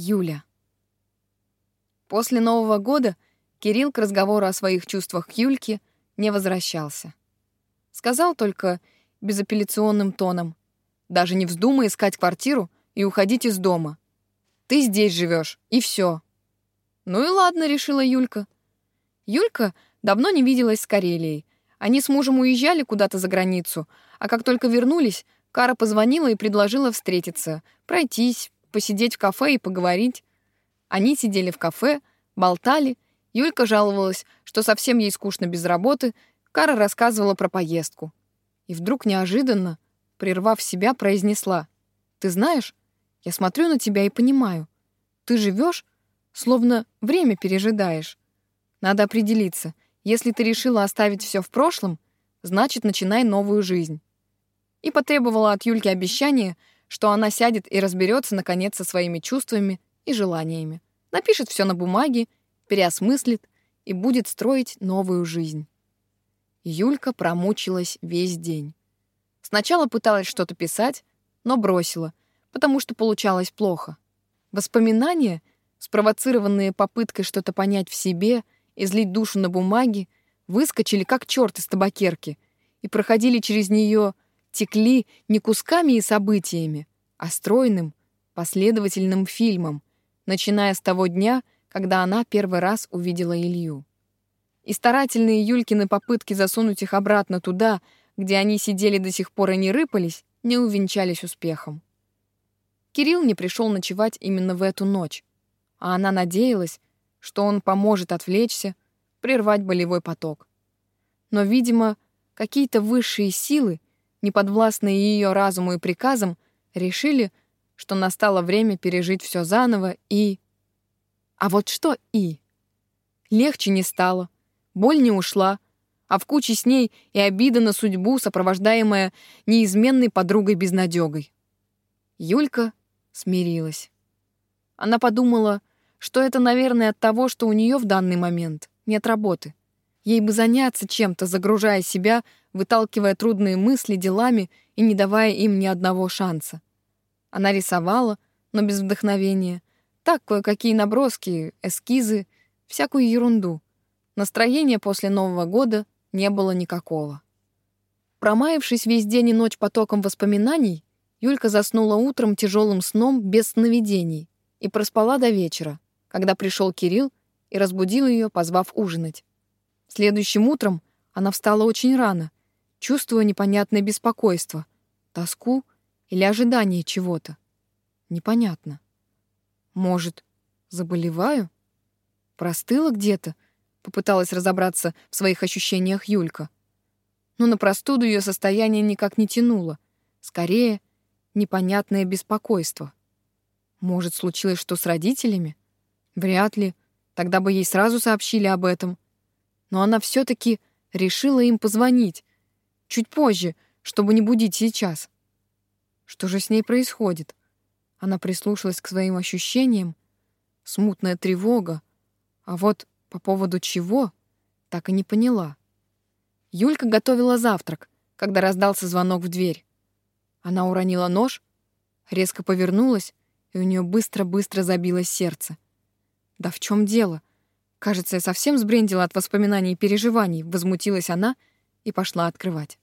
Юля. После Нового года Кирилл к разговору о своих чувствах к Юльке не возвращался. Сказал только безапелляционным тоном, «Даже не вздумай искать квартиру и уходить из дома. Ты здесь живешь, и все. «Ну и ладно», — решила Юлька. Юлька давно не виделась с Карелией. Они с мужем уезжали куда-то за границу, а как только вернулись, Кара позвонила и предложила встретиться, пройтись, посидеть в кафе и поговорить. Они сидели в кафе, болтали. Юлька жаловалась, что совсем ей скучно без работы. Кара рассказывала про поездку. И вдруг неожиданно, прервав себя, произнесла. «Ты знаешь, я смотрю на тебя и понимаю. Ты живешь, словно время пережидаешь. Надо определиться. Если ты решила оставить все в прошлом, значит, начинай новую жизнь». И потребовала от Юльки обещания, что она сядет и разберется наконец со своими чувствами и желаниями, напишет все на бумаге, переосмыслит и будет строить новую жизнь. Юлька промучилась весь день. Сначала пыталась что-то писать, но бросила, потому что получалось плохо. Воспоминания, спровоцированные попыткой что-то понять в себе, излить душу на бумаге, выскочили как черт из табакерки и проходили через нее текли не кусками и событиями, а стройным, последовательным фильмом, начиная с того дня, когда она первый раз увидела Илью. И старательные Юлькины попытки засунуть их обратно туда, где они сидели до сих пор и не рыпались, не увенчались успехом. Кирилл не пришел ночевать именно в эту ночь, а она надеялась, что он поможет отвлечься, прервать болевой поток. Но, видимо, какие-то высшие силы неподвластные ее разуму и приказам, решили, что настало время пережить все заново и... А вот что и? Легче не стало, боль не ушла, а в куче с ней и обида на судьбу, сопровождаемая неизменной подругой-безнадёгой. Юлька смирилась. Она подумала, что это, наверное, от того, что у нее в данный момент нет работы. Ей бы заняться чем-то, загружая себя, выталкивая трудные мысли делами и не давая им ни одного шанса. Она рисовала, но без вдохновения. Так, кое-какие наброски, эскизы, всякую ерунду. Настроения после Нового года не было никакого. Промаявшись весь день и ночь потоком воспоминаний, Юлька заснула утром тяжелым сном без сновидений и проспала до вечера, когда пришел Кирилл и разбудил ее, позвав ужинать. Следующим утром она встала очень рано, чувствуя непонятное беспокойство, тоску или ожидание чего-то. Непонятно. Может, заболеваю? Простыла где-то? Попыталась разобраться в своих ощущениях Юлька. Но на простуду ее состояние никак не тянуло. Скорее, непонятное беспокойство. Может, случилось что с родителями? Вряд ли. Тогда бы ей сразу сообщили об этом но она все-таки решила им позвонить. Чуть позже, чтобы не будить сейчас. Что же с ней происходит? Она прислушалась к своим ощущениям. Смутная тревога. А вот по поводу чего, так и не поняла. Юлька готовила завтрак, когда раздался звонок в дверь. Она уронила нож, резко повернулась, и у нее быстро-быстро забилось сердце. Да в чем дело? Кажется, я совсем сбрендила от воспоминаний и переживаний, возмутилась она и пошла открывать.